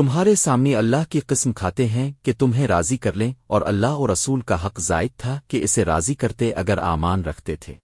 تمہارے سامنے اللہ کی قسم کھاتے ہیں کہ تمہیں راضی کر لیں اور اللہ اور رسول کا حق زائد تھا کہ اسے راضی کرتے اگر آمان رکھتے تھے۔